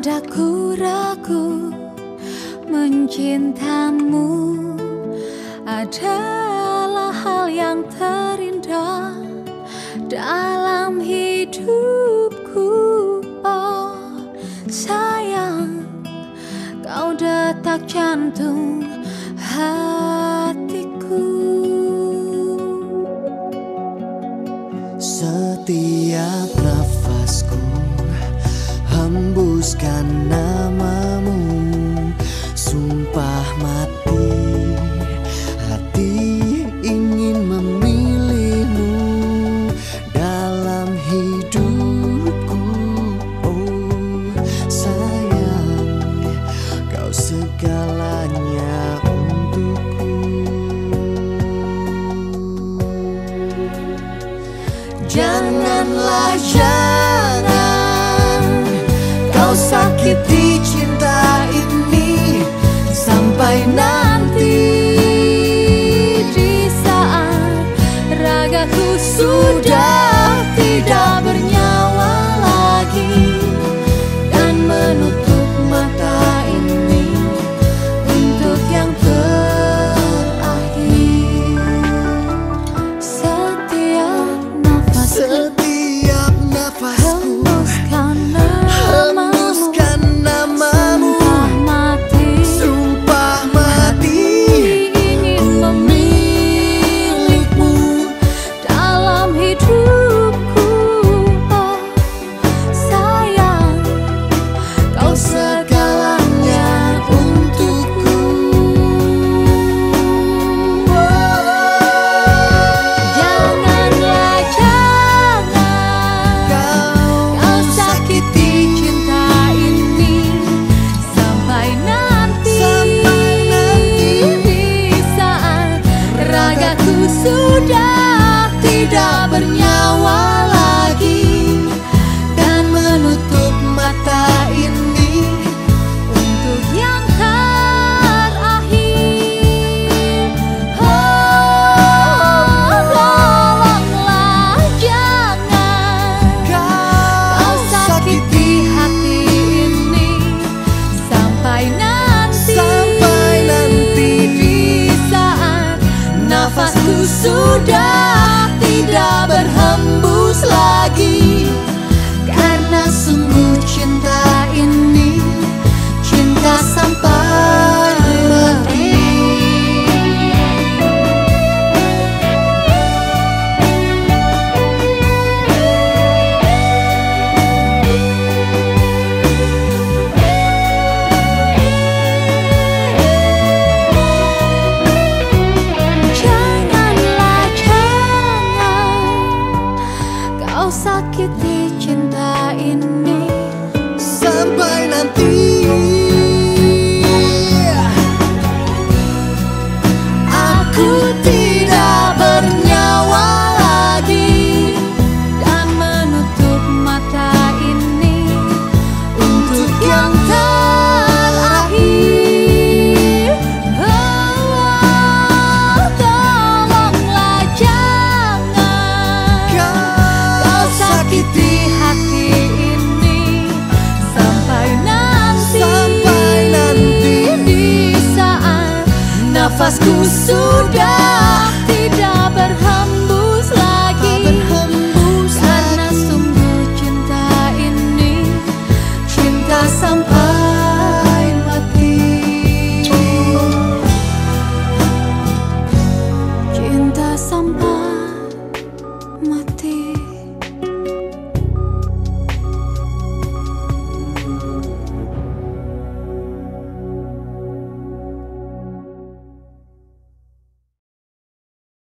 Padaku ragu mencintamu adalah hal yang terindah dalam hidupku. Oh sayang kau detak jantung hatiku. Setiap nafasku hembuskan namamu. Sumpah mati. Hati ingin memilihmu. Dalam hidupku Oh sayang kau segalanya untukku. Janganlah jangan sakiti cinta ini sampai nanti di saat ragaku sudah tidak sudah tidak berhembus lagi. Karena sungguh cinta ini Sampai nanti.